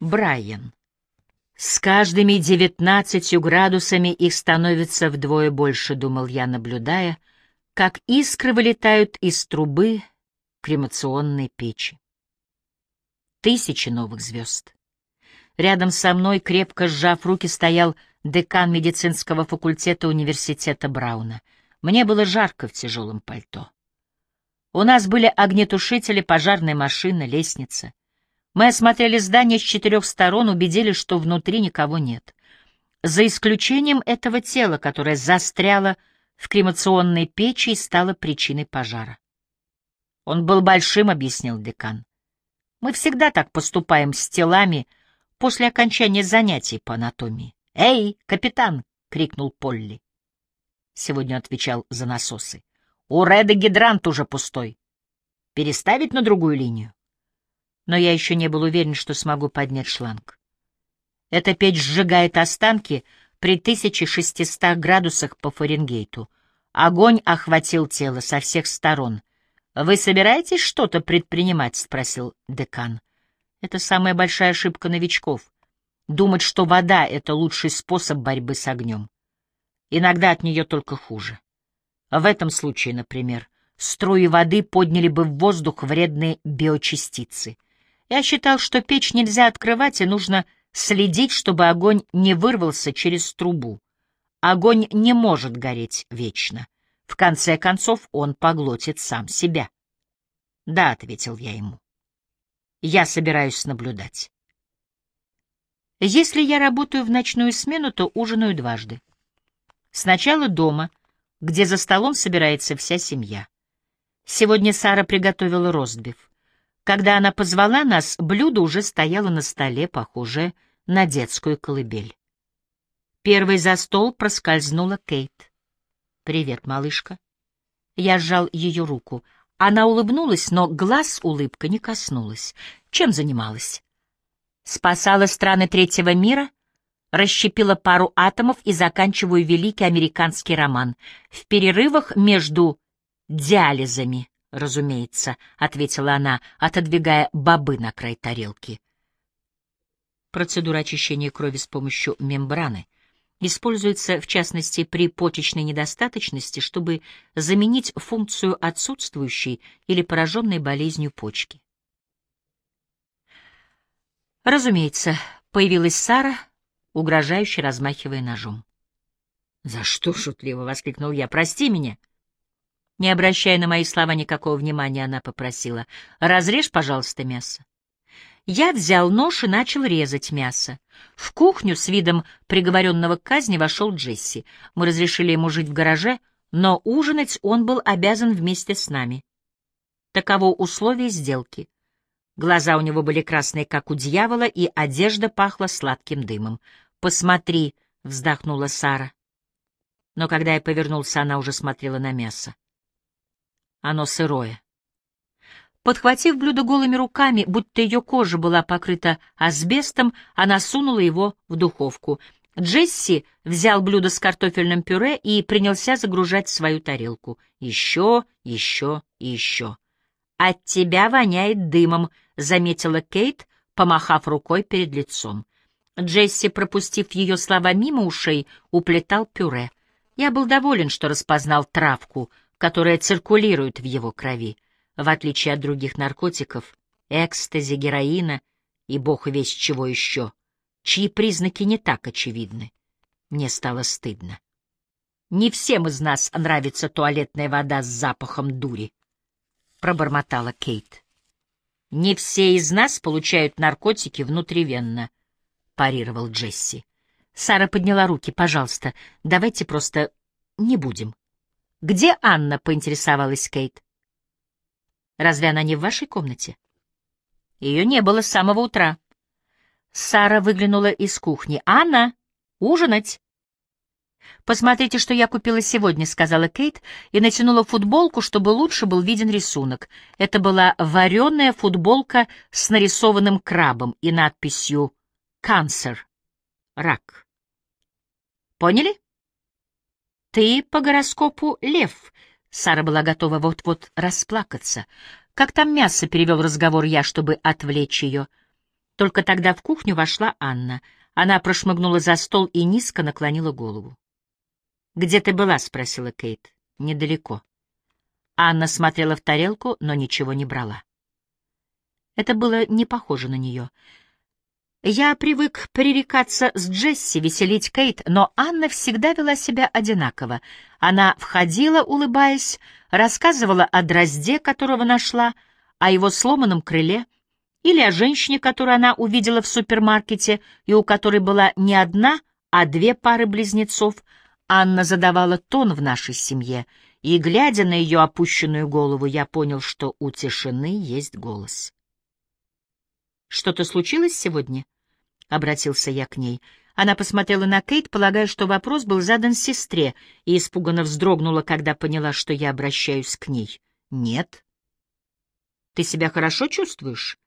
Брайан. С каждыми девятнадцатью градусами их становится вдвое больше, думал я, наблюдая, как искры вылетают из трубы кремационной печи. Тысячи новых звезд. Рядом со мной, крепко сжав руки, стоял декан медицинского факультета университета Брауна. Мне было жарко в тяжелом пальто. У нас были огнетушители, пожарная машина, лестница. Мы осмотрели здание с четырех сторон, убедились, что внутри никого нет. За исключением этого тела, которое застряло в кремационной печи и стало причиной пожара. Он был большим, — объяснил декан. Мы всегда так поступаем с телами после окончания занятий по анатомии. «Эй, капитан!» — крикнул Полли. Сегодня отвечал за насосы. «У Реда гидрант уже пустой. Переставить на другую линию?» Но я еще не был уверен, что смогу поднять шланг. Эта печь сжигает останки при 1600 градусах по Фаренгейту. Огонь охватил тело со всех сторон. «Вы собираетесь что-то предпринимать?» — спросил декан. «Это самая большая ошибка новичков. Думать, что вода — это лучший способ борьбы с огнем. Иногда от нее только хуже. В этом случае, например, струи воды подняли бы в воздух вредные биочастицы. Я считал, что печь нельзя открывать, и нужно следить, чтобы огонь не вырвался через трубу. Огонь не может гореть вечно. В конце концов, он поглотит сам себя. «Да», — ответил я ему. «Я собираюсь наблюдать». Если я работаю в ночную смену, то ужинаю дважды. Сначала дома, где за столом собирается вся семья. Сегодня Сара приготовила ростбиф. Когда она позвала нас, блюдо уже стояло на столе, похожее на детскую колыбель. Первой за стол проскользнула Кейт. «Привет, малышка». Я сжал ее руку. Она улыбнулась, но глаз улыбка не коснулась. Чем занималась? спасала страны третьего мира, расщепила пару атомов и заканчиваю великий американский роман. В перерывах между диализами, разумеется, — ответила она, отодвигая бобы на край тарелки. Процедура очищения крови с помощью мембраны используется, в частности, при почечной недостаточности, чтобы заменить функцию отсутствующей или пораженной болезнью почки. Разумеется, появилась Сара, угрожающе размахивая ножом. «За что?» — шутливо воскликнул я. «Прости меня!» Не обращая на мои слова никакого внимания, она попросила. «Разрежь, пожалуйста, мясо». Я взял нож и начал резать мясо. В кухню с видом приговоренного к казни вошел Джесси. Мы разрешили ему жить в гараже, но ужинать он был обязан вместе с нами. Таково условие сделки. Глаза у него были красные, как у дьявола, и одежда пахла сладким дымом. «Посмотри», — вздохнула Сара. Но когда я повернулся, она уже смотрела на мясо. Оно сырое. Подхватив блюдо голыми руками, будто ее кожа была покрыта асбестом, она сунула его в духовку. Джесси взял блюдо с картофельным пюре и принялся загружать в свою тарелку. Еще, еще и еще. «От тебя воняет дымом», — заметила Кейт, помахав рукой перед лицом. Джесси, пропустив ее слова мимо ушей, уплетал пюре. Я был доволен, что распознал травку, которая циркулирует в его крови. В отличие от других наркотиков, экстази, героина и бог весь чего еще, чьи признаки не так очевидны. Мне стало стыдно. Не всем из нас нравится туалетная вода с запахом дури. — пробормотала Кейт. «Не все из нас получают наркотики внутривенно», — парировал Джесси. Сара подняла руки. «Пожалуйста, давайте просто не будем». «Где Анна?» — поинтересовалась Кейт. «Разве она не в вашей комнате?» Ее не было с самого утра. Сара выглянула из кухни. «Анна, ужинать!» «Посмотрите, что я купила сегодня», — сказала Кейт и натянула футболку, чтобы лучше был виден рисунок. Это была вареная футболка с нарисованным крабом и надписью «Канцер» — «Рак». «Поняли?» «Ты по гороскопу лев», — Сара была готова вот-вот расплакаться. «Как там мясо?» — перевел разговор я, чтобы отвлечь ее. Только тогда в кухню вошла Анна. Она прошмыгнула за стол и низко наклонила голову. «Где ты была?» — спросила Кейт. «Недалеко». Анна смотрела в тарелку, но ничего не брала. Это было не похоже на нее. Я привык пререкаться с Джесси, веселить Кейт, но Анна всегда вела себя одинаково. Она входила, улыбаясь, рассказывала о дрозде, которого нашла, о его сломанном крыле, или о женщине, которую она увидела в супермаркете и у которой была не одна, а две пары близнецов. Анна задавала тон в нашей семье, и, глядя на ее опущенную голову, я понял, что у тишины есть голос. «Что-то случилось сегодня?» — обратился я к ней. Она посмотрела на Кейт, полагая, что вопрос был задан сестре, и испуганно вздрогнула, когда поняла, что я обращаюсь к ней. «Нет». «Ты себя хорошо чувствуешь?»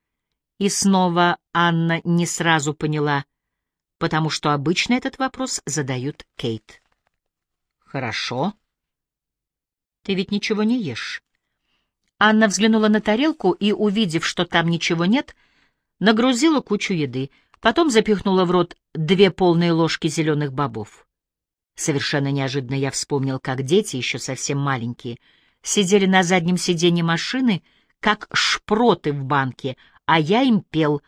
И снова Анна не сразу поняла, потому что обычно этот вопрос задают Кейт. «Хорошо. Ты ведь ничего не ешь». Анна взглянула на тарелку и, увидев, что там ничего нет, — нагрузила кучу еды, потом запихнула в рот две полные ложки зеленых бобов. Совершенно неожиданно я вспомнил, как дети, еще совсем маленькие, сидели на заднем сиденье машины, как шпроты в банке, а я им пел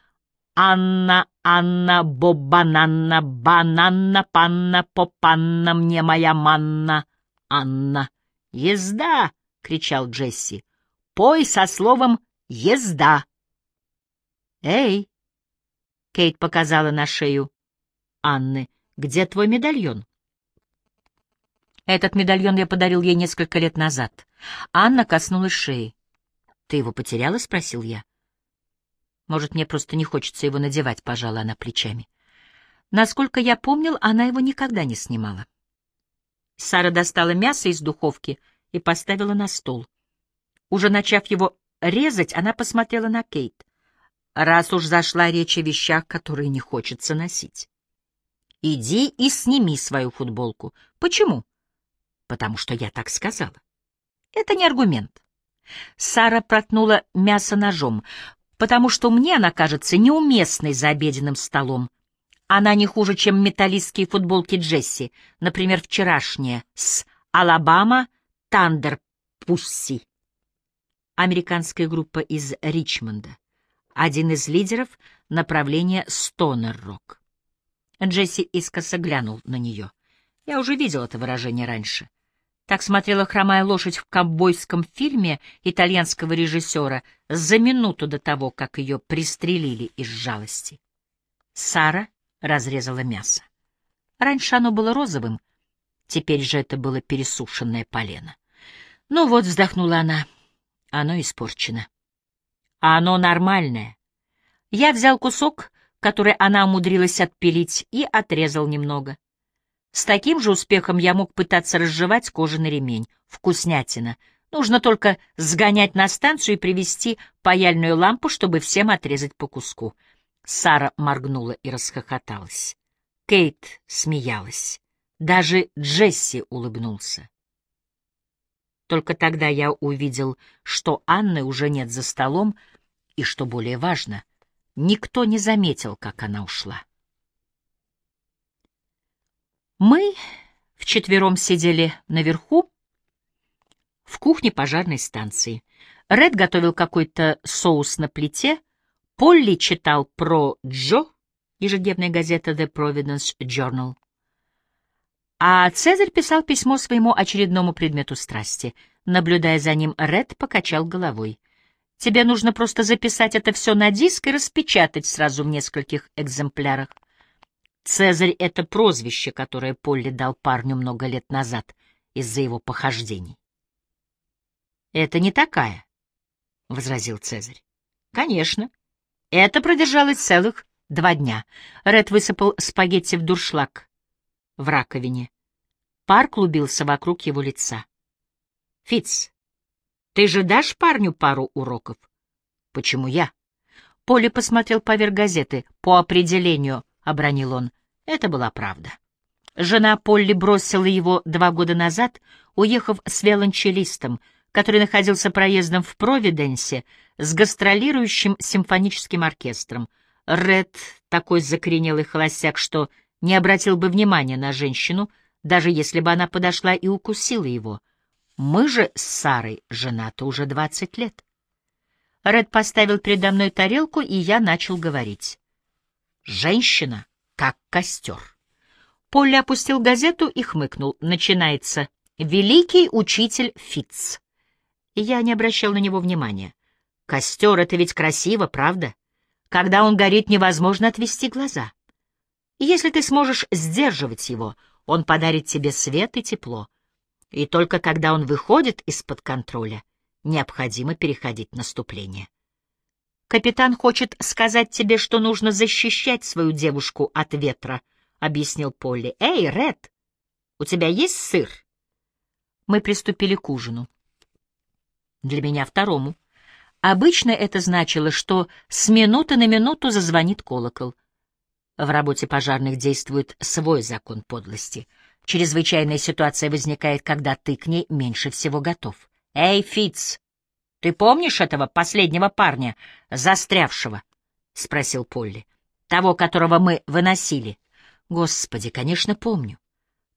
«Анна, Анна, бобананна, бананна, панна, попанна, мне моя манна, Анна». «Езда!» — кричал Джесси. «Пой со словом «езда». «Эй!» — Кейт показала на шею Анны. «Где твой медальон?» Этот медальон я подарил ей несколько лет назад. Анна коснулась шеи. «Ты его потеряла?» — спросил я. «Может, мне просто не хочется его надевать», — пожала она плечами. Насколько я помнил, она его никогда не снимала. Сара достала мясо из духовки и поставила на стол. Уже начав его резать, она посмотрела на Кейт раз уж зашла речь о вещах, которые не хочется носить. Иди и сними свою футболку. Почему? Потому что я так сказала. Это не аргумент. Сара проткнула мясо ножом, потому что мне она кажется неуместной за обеденным столом. Она не хуже, чем металлистские футболки Джесси, например, вчерашняя, с «Алабама Тандер Пусси». Американская группа из Ричмонда один из лидеров направления стонер-рок. Джесси искоса глянул на нее. Я уже видел это выражение раньше. Так смотрела хромая лошадь в ковбойском фильме итальянского режиссера за минуту до того, как ее пристрелили из жалости. Сара разрезала мясо. Раньше оно было розовым, теперь же это было пересушенное полено. Ну вот, вздохнула она, оно испорчено а оно нормальное. Я взял кусок, который она умудрилась отпилить, и отрезал немного. С таким же успехом я мог пытаться разжевать кожаный ремень. Вкуснятина. Нужно только сгонять на станцию и привезти паяльную лампу, чтобы всем отрезать по куску. Сара моргнула и расхохоталась. Кейт смеялась. Даже Джесси улыбнулся. Только тогда я увидел, что Анны уже нет за столом, и, что более важно, никто не заметил, как она ушла. Мы вчетвером сидели наверху, в кухне пожарной станции. Ред готовил какой-то соус на плите, Полли читал про Джо, ежедневная газета The Providence Journal. А Цезарь писал письмо своему очередному предмету страсти. Наблюдая за ним, Ред покачал головой. Тебе нужно просто записать это все на диск и распечатать сразу в нескольких экземплярах. Цезарь — это прозвище, которое Полли дал парню много лет назад из-за его похождений. «Это не такая», — возразил Цезарь. «Конечно. Это продержалось целых два дня». Ред высыпал спагетти в дуршлаг в раковине. Пар клубился вокруг его лица. «Фиц, ты же дашь парню пару уроков? Почему я? Поли посмотрел поверх газеты. По определению, — обронил он. Это была правда. Жена Полли бросила его два года назад, уехав с виолончелистом, который находился проездом в Провиденсе с гастролирующим симфоническим оркестром. Ред такой закоренелый холостяк, что не обратил бы внимания на женщину, даже если бы она подошла и укусила его. Мы же с Сарой женаты уже двадцать лет. Ред поставил передо мной тарелку, и я начал говорить. Женщина, как костер. Полли опустил газету и хмыкнул. Начинается «Великий учитель Фитц». Я не обращал на него внимания. Костер — это ведь красиво, правда? Когда он горит, невозможно отвести глаза. Если ты сможешь сдерживать его, он подарит тебе свет и тепло. И только когда он выходит из-под контроля, необходимо переходить наступление. «Капитан хочет сказать тебе, что нужно защищать свою девушку от ветра», — объяснил Полли. «Эй, Ред, у тебя есть сыр?» Мы приступили к ужину. Для меня второму. Обычно это значило, что с минуты на минуту зазвонит колокол. В работе пожарных действует свой закон подлости. Чрезвычайная ситуация возникает, когда ты к ней меньше всего готов. «Эй, Фиц, ты помнишь этого последнего парня, застрявшего?» — спросил Полли. «Того, которого мы выносили?» «Господи, конечно, помню.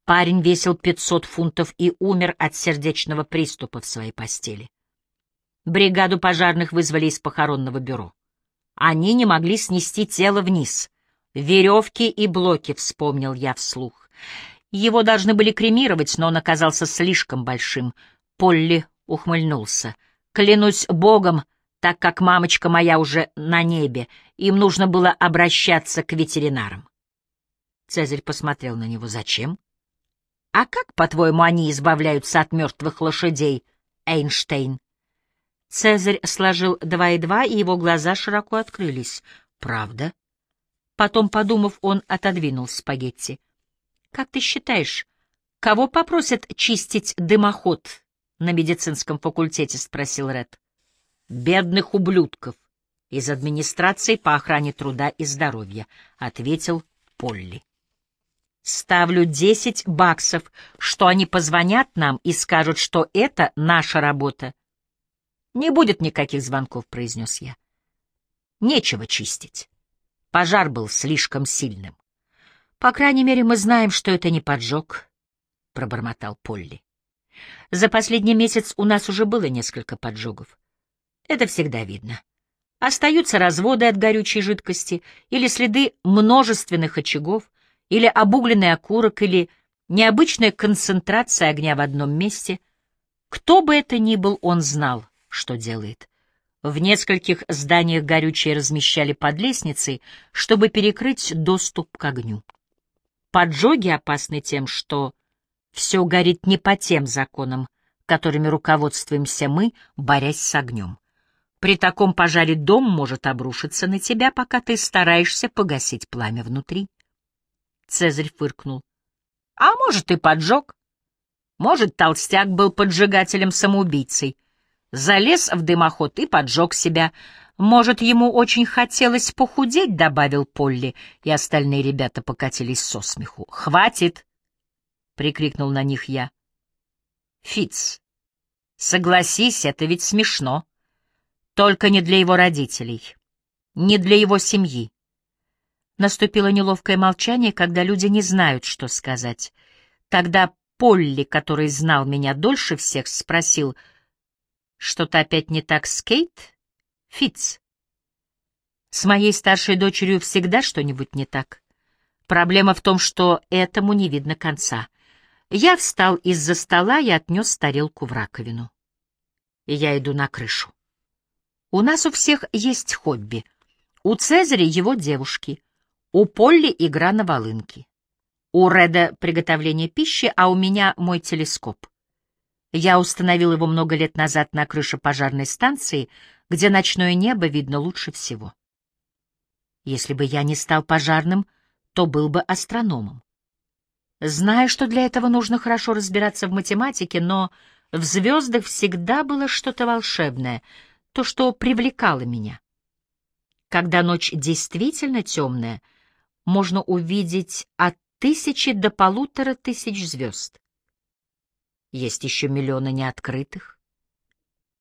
Парень весил пятьсот фунтов и умер от сердечного приступа в своей постели. Бригаду пожарных вызвали из похоронного бюро. Они не могли снести тело вниз. Веревки и блоки, вспомнил я вслух. Его должны были кремировать, но он оказался слишком большим. Полли ухмыльнулся. Клянусь богом, так как мамочка моя уже на небе, им нужно было обращаться к ветеринарам. Цезарь посмотрел на него. Зачем? А как, по-твоему, они избавляются от мертвых лошадей, Эйнштейн? Цезарь сложил два и два, и его глаза широко открылись. «Правда?» Потом, подумав, он отодвинул спагетти. «Как ты считаешь, кого попросят чистить дымоход на медицинском факультете?» — спросил Ред. «Бедных ублюдков из администрации по охране труда и здоровья», — ответил Полли. «Ставлю десять баксов, что они позвонят нам и скажут, что это наша работа, «Не будет никаких звонков», — произнес я. «Нечего чистить. Пожар был слишком сильным. По крайней мере, мы знаем, что это не поджог», — пробормотал Полли. «За последний месяц у нас уже было несколько поджогов. Это всегда видно. Остаются разводы от горючей жидкости или следы множественных очагов, или обугленный окурок, или необычная концентрация огня в одном месте. Кто бы это ни был, он знал, что делает. В нескольких зданиях горючее размещали под лестницей, чтобы перекрыть доступ к огню. Поджоги опасны тем, что все горит не по тем законам, которыми руководствуемся мы, борясь с огнем. При таком пожаре дом может обрушиться на тебя, пока ты стараешься погасить пламя внутри. Цезарь фыркнул. А может, и поджог. Может, толстяк был поджигателем-самоубийцей — залез в дымоход и поджег себя. Может, ему очень хотелось похудеть, — добавил Полли, и остальные ребята покатились со смеху. — Хватит! — прикрикнул на них я. — Фиц, согласись, это ведь смешно. Только не для его родителей, не для его семьи. Наступило неловкое молчание, когда люди не знают, что сказать. Тогда Полли, который знал меня дольше всех, спросил — что-то опять не так с Кейт? Фитц. С моей старшей дочерью всегда что-нибудь не так. Проблема в том, что этому не видно конца. Я встал из-за стола и отнес тарелку в раковину. Я иду на крышу. У нас у всех есть хобби. У Цезаря его девушки, у Полли игра на волынке, у Реда приготовление пищи, а у меня мой телескоп. Я установил его много лет назад на крыше пожарной станции, где ночное небо видно лучше всего. Если бы я не стал пожарным, то был бы астрономом. Знаю, что для этого нужно хорошо разбираться в математике, но в звездах всегда было что-то волшебное, то, что привлекало меня. Когда ночь действительно темная, можно увидеть от тысячи до полутора тысяч звезд. Есть еще миллионы неоткрытых.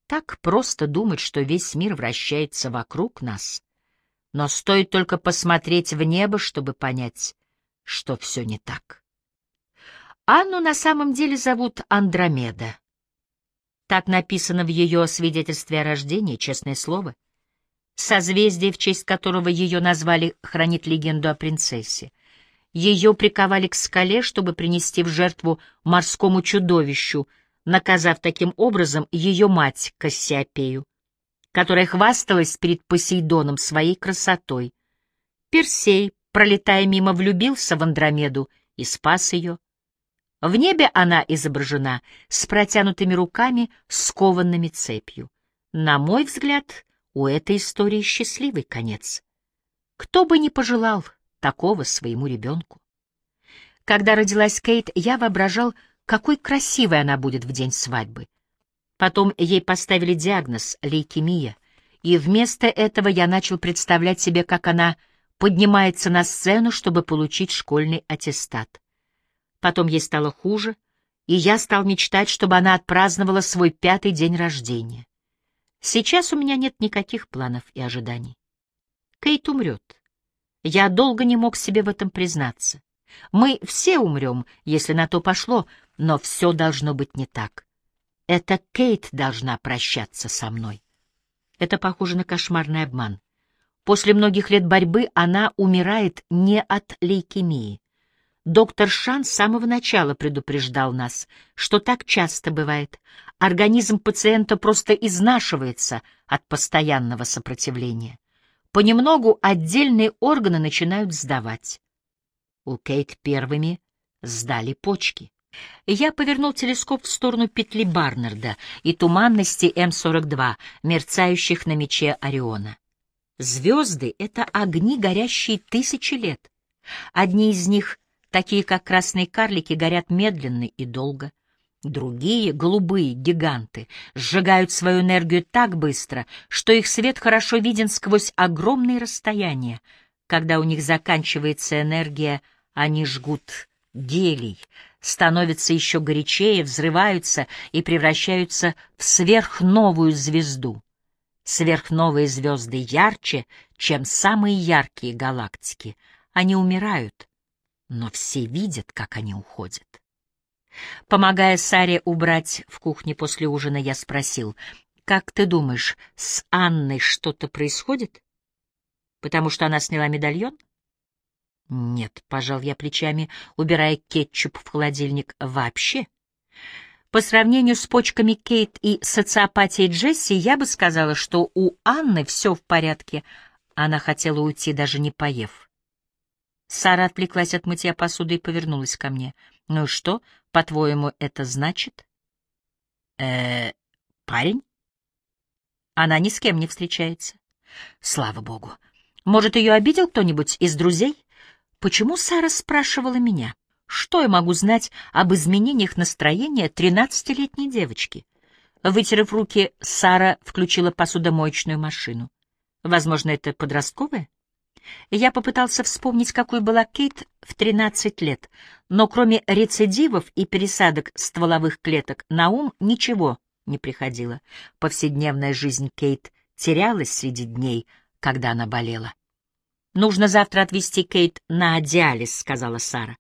Так просто думать, что весь мир вращается вокруг нас. но стоит только посмотреть в небо, чтобы понять, что все не так. Анну на самом деле зовут Андромеда. Так написано в ее свидетельстве о рождении, честное слово. Созвездие, в честь которого ее назвали, хранит легенду о принцессе. Ее приковали к скале, чтобы принести в жертву морскому чудовищу, наказав таким образом ее мать Кассиопею, которая хвасталась перед Посейдоном своей красотой. Персей, пролетая мимо, влюбился в Андромеду и спас ее. В небе она изображена с протянутыми руками, скованными цепью. На мой взгляд, у этой истории счастливый конец. Кто бы не пожелал такого своему ребенку. Когда родилась Кейт, я воображал, какой красивой она будет в день свадьбы. Потом ей поставили диагноз — лейкемия, и вместо этого я начал представлять себе, как она поднимается на сцену, чтобы получить школьный аттестат. Потом ей стало хуже, и я стал мечтать, чтобы она отпраздновала свой пятый день рождения. Сейчас у меня нет никаких планов и ожиданий. Кейт умрет. Я долго не мог себе в этом признаться. Мы все умрем, если на то пошло, но все должно быть не так. Это Кейт должна прощаться со мной. Это похоже на кошмарный обман. После многих лет борьбы она умирает не от лейкемии. Доктор Шан с самого начала предупреждал нас, что так часто бывает. Организм пациента просто изнашивается от постоянного сопротивления. Понемногу отдельные органы начинают сдавать. У Кейт первыми сдали почки. Я повернул телескоп в сторону петли Барнарда и туманности М-42, мерцающих на мече Ориона. Звезды — это огни, горящие тысячи лет. Одни из них — Такие, как красные карлики, горят медленно и долго. Другие, голубые гиганты, сжигают свою энергию так быстро, что их свет хорошо виден сквозь огромные расстояния. Когда у них заканчивается энергия, они жгут гелий, становятся еще горячее, взрываются и превращаются в сверхновую звезду. Сверхновые звезды ярче, чем самые яркие галактики. Они умирают, но все видят, как они уходят. Помогая Саре убрать в кухне после ужина, я спросил, «Как ты думаешь, с Анной что-то происходит? Потому что она сняла медальон?» «Нет», — пожал я плечами, убирая кетчуп в холодильник, «вообще». По сравнению с почками Кейт и социопатией Джесси, я бы сказала, что у Анны все в порядке. Она хотела уйти, даже не поев. Сара отвлеклась от мытья посуды и повернулась ко мне. «Ну и что, по-твоему, это значит?» э парень?» Она ни с кем не встречается. Слава богу. Может, ее обидел кто-нибудь из друзей? Почему Сара спрашивала меня? Что я могу знать об изменениях настроения тринадцатилетней девочки? Вытерев руки, Сара включила посудомоечную машину. Возможно, это подростковая? Я попытался вспомнить, какой была Кейт в 13 лет, но кроме рецидивов и пересадок стволовых клеток на ум ничего не приходило. Повседневная жизнь Кейт терялась среди дней, когда она болела. «Нужно завтра отвезти Кейт на диализ», — сказала Сара.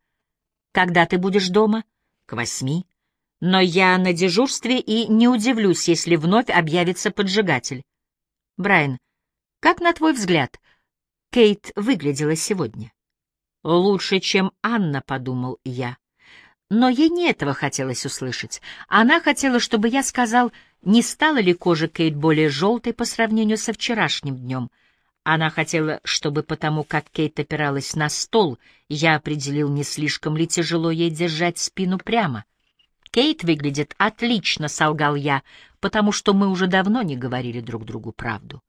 «Когда ты будешь дома?» «К восьми. Но я на дежурстве и не удивлюсь, если вновь объявится поджигатель». «Брайан, как на твой взгляд, Кейт выглядела сегодня. Лучше, чем Анна, подумал я. Но ей не этого хотелось услышать. Она хотела, чтобы я сказал, не стала ли кожа Кейт более желтой по сравнению со вчерашним днем. Она хотела, чтобы потому, как Кейт опиралась на стол, я определил, не слишком ли тяжело ей держать спину прямо. «Кейт выглядит отлично», — солгал я, потому что мы уже давно не говорили друг другу правду.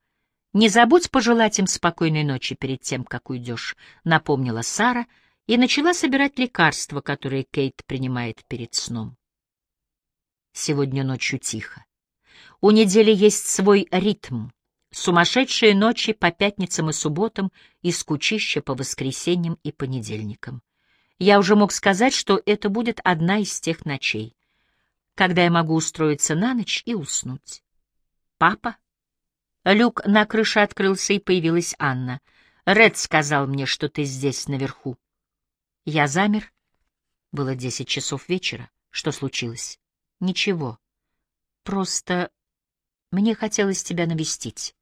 «Не забудь пожелать им спокойной ночи перед тем, как уйдешь», — напомнила Сара и начала собирать лекарства, которые Кейт принимает перед сном. Сегодня ночью тихо. У недели есть свой ритм. Сумасшедшие ночи по пятницам и субботам и скучище по воскресеньям и понедельникам. Я уже мог сказать, что это будет одна из тех ночей, когда я могу устроиться на ночь и уснуть. Папа Люк на крыше открылся, и появилась Анна. Ред сказал мне, что ты здесь, наверху. Я замер. Было десять часов вечера. Что случилось? Ничего. Просто мне хотелось тебя навестить.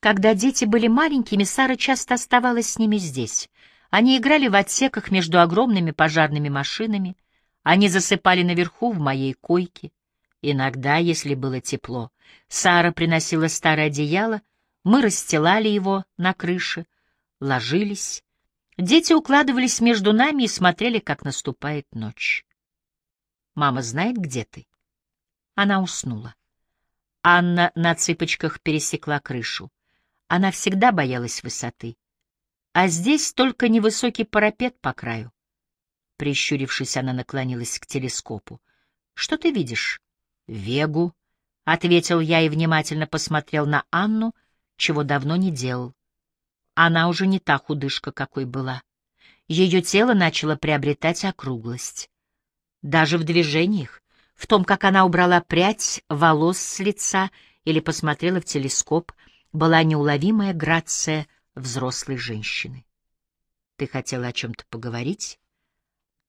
Когда дети были маленькими, Сара часто оставалась с ними здесь. Они играли в отсеках между огромными пожарными машинами. Они засыпали наверху в моей койке. Иногда, если было тепло, Сара приносила старое одеяло, мы расстилали его на крыше, ложились. Дети укладывались между нами и смотрели, как наступает ночь. «Мама знает, где ты?» Она уснула. Анна на цыпочках пересекла крышу. Она всегда боялась высоты. А здесь только невысокий парапет по краю. Прищурившись, она наклонилась к телескопу. «Что ты видишь?» «Вегу», — ответил я и внимательно посмотрел на Анну, чего давно не делал. Она уже не та худышка, какой была. Ее тело начало приобретать округлость. Даже в движениях, в том, как она убрала прядь волос с лица или посмотрела в телескоп, была неуловимая грация взрослой женщины. «Ты хотела о чем-то поговорить?»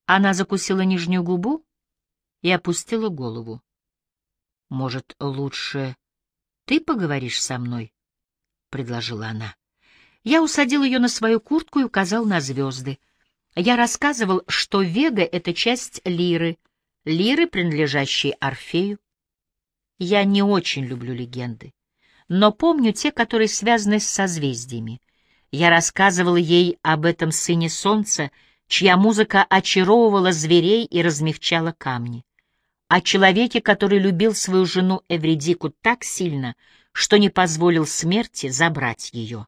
Она закусила нижнюю губу и опустила голову. «Может, лучше ты поговоришь со мной?» — предложила она. Я усадил ее на свою куртку и указал на звезды. Я рассказывал, что Вега — это часть лиры, лиры, принадлежащей Орфею. Я не очень люблю легенды, но помню те, которые связаны с созвездиями. Я рассказывал ей об этом сыне солнца, чья музыка очаровывала зверей и размягчала камни о человеке, который любил свою жену Эвредику так сильно, что не позволил смерти забрать ее.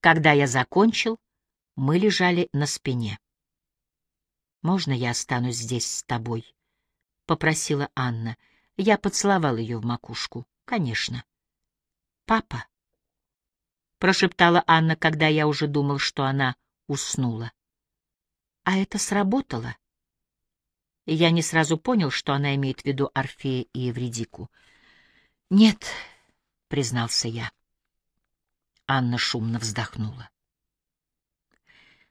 Когда я закончил, мы лежали на спине. «Можно я останусь здесь с тобой?» — попросила Анна. Я поцеловал ее в макушку. «Конечно». «Папа?» — прошептала Анна, когда я уже думал, что она уснула. «А это сработало?» Я не сразу понял, что она имеет в виду Орфея и Евредику. «Нет», — признался я. Анна шумно вздохнула.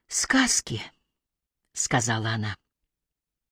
«Сказки», — сказала она.